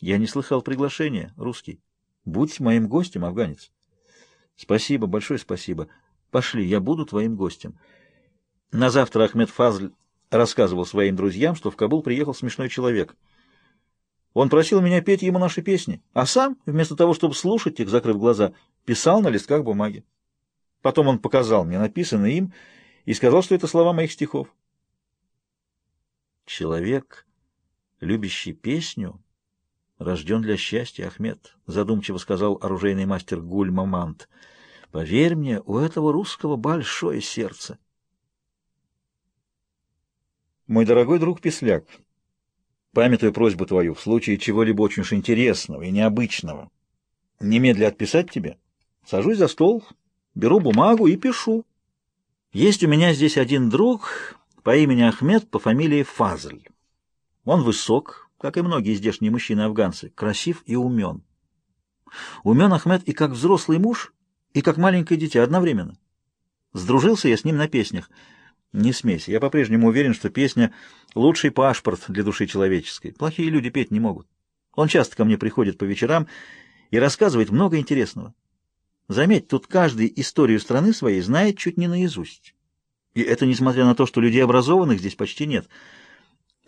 Я не слыхал приглашения, русский. Будь моим гостем, афганец. Спасибо, большое спасибо. Пошли, я буду твоим гостем. На завтра Ахмед Фазль рассказывал своим друзьям, что в Кабул приехал смешной человек. Он просил меня петь ему наши песни, а сам, вместо того, чтобы слушать их, закрыв глаза, писал на листках бумаги. Потом он показал мне написанное им и сказал, что это слова моих стихов. Человек, любящий песню, Рожден для счастья, Ахмед, — задумчиво сказал оружейный мастер Гуль Мамант. — Поверь мне, у этого русского большое сердце. Мой дорогой друг Песляк, памятую просьбу твою в случае чего-либо очень уж интересного и необычного. Немедля отписать тебе? Сажусь за стол, беру бумагу и пишу. Есть у меня здесь один друг по имени Ахмед, по фамилии Фазль. Он высок, как и многие здешние мужчины-афганцы, красив и умен. Умен Ахмед и как взрослый муж, и как маленькое дитя одновременно. Сдружился я с ним на песнях. Не смейся, я по-прежнему уверен, что песня — лучший паспорт для души человеческой. Плохие люди петь не могут. Он часто ко мне приходит по вечерам и рассказывает много интересного. Заметь, тут каждый историю страны своей знает чуть не наизусть. И это несмотря на то, что людей образованных здесь почти нет —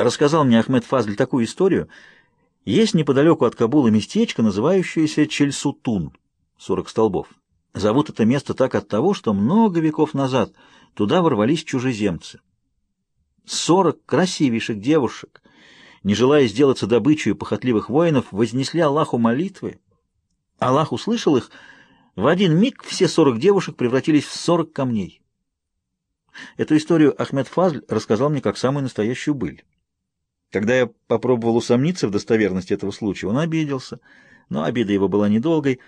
Рассказал мне Ахмед Фазль такую историю. Есть неподалеку от Кабула местечко, называющееся Чельсутун, 40 столбов. Зовут это место так от того, что много веков назад туда ворвались чужеземцы. Сорок красивейших девушек, не желая сделаться добычей похотливых воинов, вознесли Аллаху молитвы. Аллах услышал их, в один миг все сорок девушек превратились в сорок камней. Эту историю Ахмед Фазль рассказал мне как самую настоящую быль. Когда я попробовал усомниться в достоверности этого случая, он обиделся, но обида его была недолгой.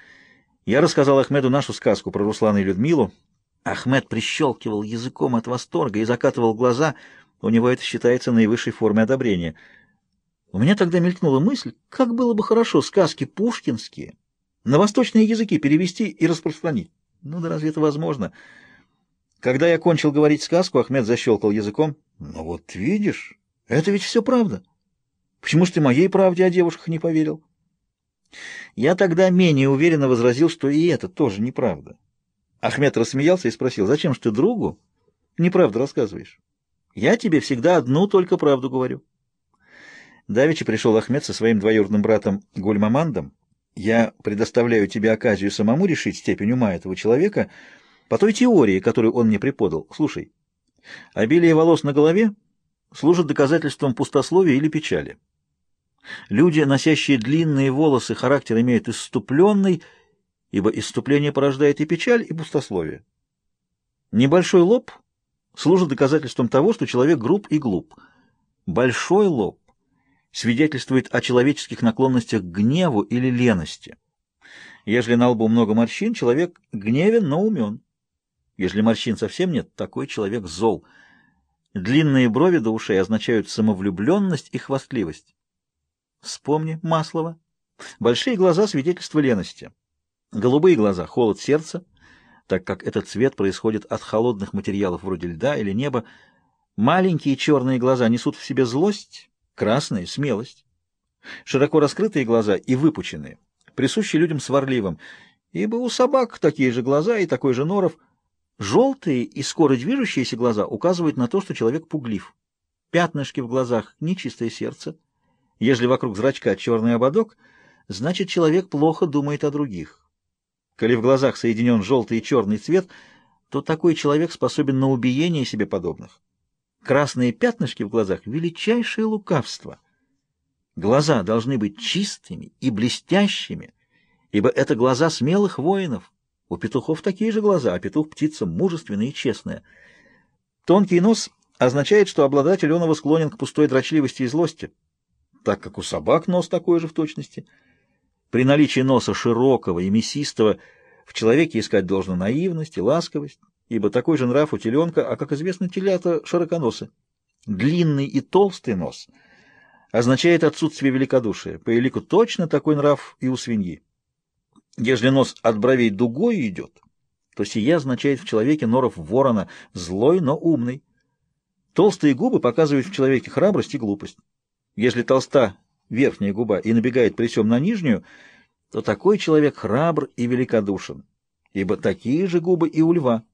Я рассказал Ахмеду нашу сказку про Руслана и Людмилу. Ахмед прищелкивал языком от восторга и закатывал глаза. У него это считается наивысшей формой одобрения. У меня тогда мелькнула мысль, как было бы хорошо сказки пушкинские на восточные языки перевести и распространить. Ну да разве это возможно? Когда я кончил говорить сказку, Ахмед защелкал языком. «Ну вот видишь...» Это ведь все правда. Почему же ты моей правде о девушках не поверил? Я тогда менее уверенно возразил, что и это тоже неправда. Ахмед рассмеялся и спросил, зачем же ты другу неправду рассказываешь? Я тебе всегда одну только правду говорю. Давичи пришел Ахмед со своим двоюродным братом Гульмамандом. Я предоставляю тебе оказию самому решить степень ума этого человека по той теории, которую он мне преподал. Слушай, обилие волос на голове служит доказательством пустословия или печали. Люди, носящие длинные волосы, характер имеют иступленный, ибо иступление порождает и печаль, и пустословие. Небольшой лоб служит доказательством того, что человек груб и глуп. Большой лоб свидетельствует о человеческих наклонностях к гневу или лености. Ежели на лбу много морщин, человек гневен, но умен. Если морщин совсем нет, такой человек зол – Длинные брови до ушей означают самовлюбленность и хвастливость. Вспомни Маслова. Большие глаза — свидетельство лености. Голубые глаза — холод сердца, так как этот цвет происходит от холодных материалов вроде льда или неба. Маленькие черные глаза несут в себе злость, красные — смелость. Широко раскрытые глаза и выпученные, присущи людям сварливым, ибо у собак такие же глаза и такой же норов — Желтые и скоро движущиеся глаза указывают на то, что человек пуглив. Пятнышки в глазах — нечистое сердце. Если вокруг зрачка черный ободок, значит, человек плохо думает о других. Коли в глазах соединен желтый и черный цвет, то такой человек способен на убиение себе подобных. Красные пятнышки в глазах — величайшее лукавство. Глаза должны быть чистыми и блестящими, ибо это глаза смелых воинов. У петухов такие же глаза, а петух — птица мужественная и честная. Тонкий нос означает, что обладатель онова склонен к пустой дрочливости и злости, так как у собак нос такой же в точности. При наличии носа широкого и мясистого в человеке искать должно наивность и ласковость, ибо такой же нрав у теленка, а, как известно, телята широконосы. Длинный и толстый нос означает отсутствие великодушия, по элику точно такой нрав и у свиньи. Если нос от бровей дугой идет, то сия означает в человеке норов ворона злой, но умный. Толстые губы показывают в человеке храбрость и глупость. Если толста верхняя губа и набегает при всем на нижнюю, то такой человек храбр и великодушен, ибо такие же губы и у льва.